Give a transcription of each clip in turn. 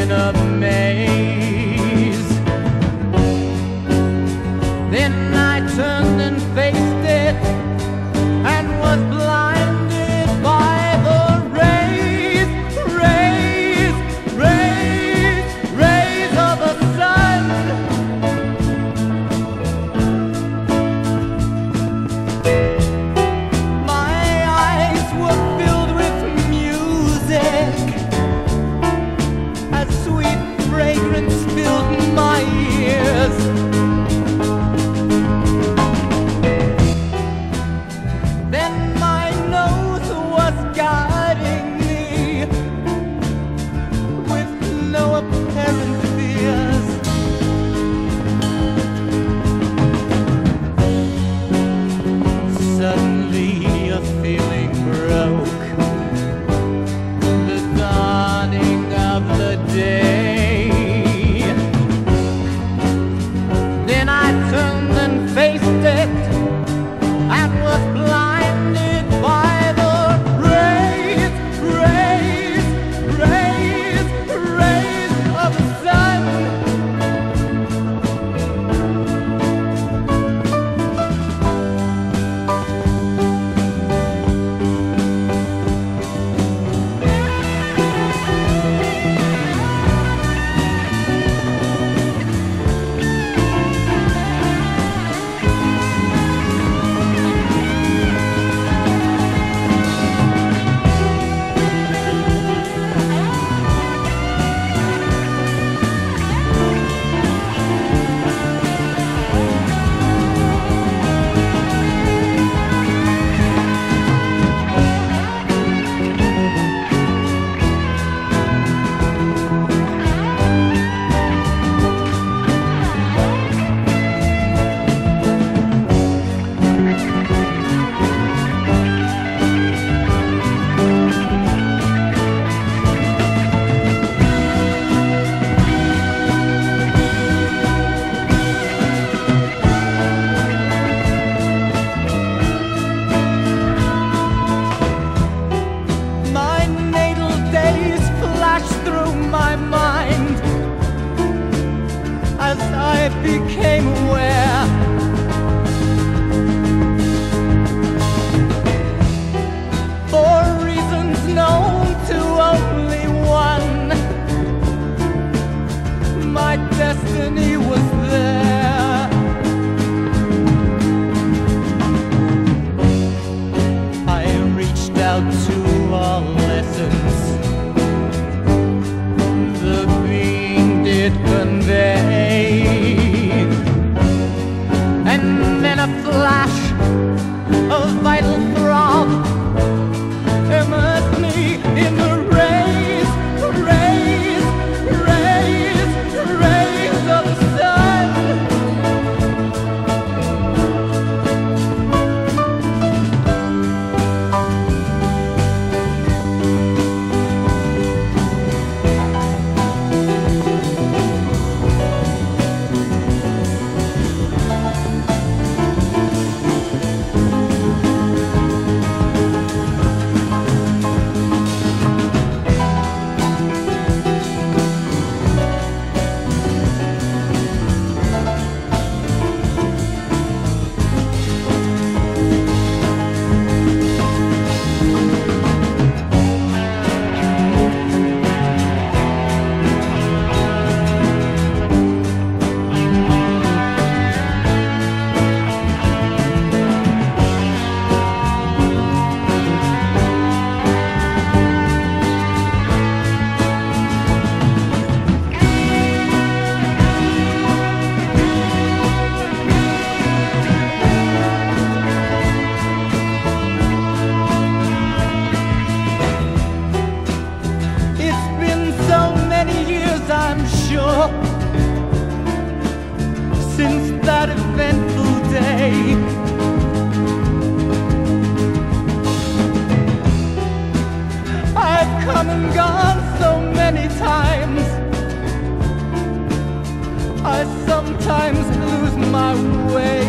Of May. lessons. since that eventful day. I've come and gone so many times. I sometimes lose my way.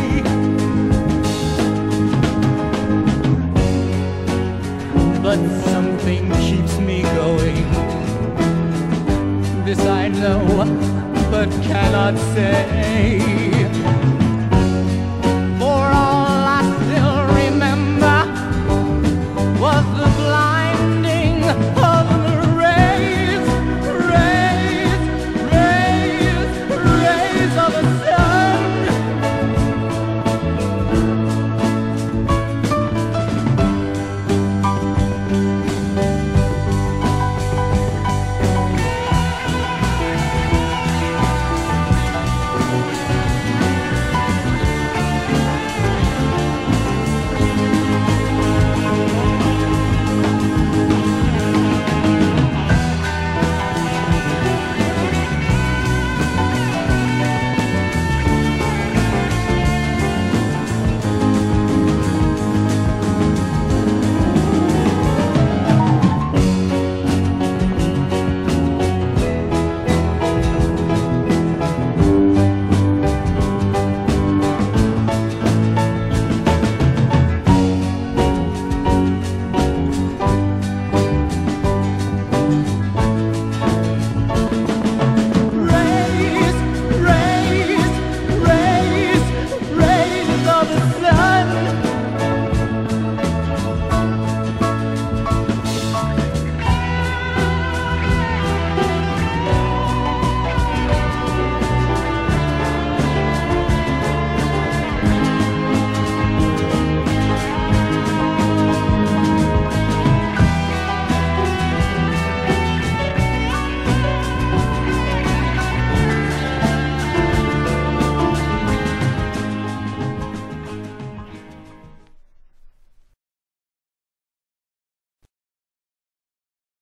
But something keeps me going. This I know, but cannot say.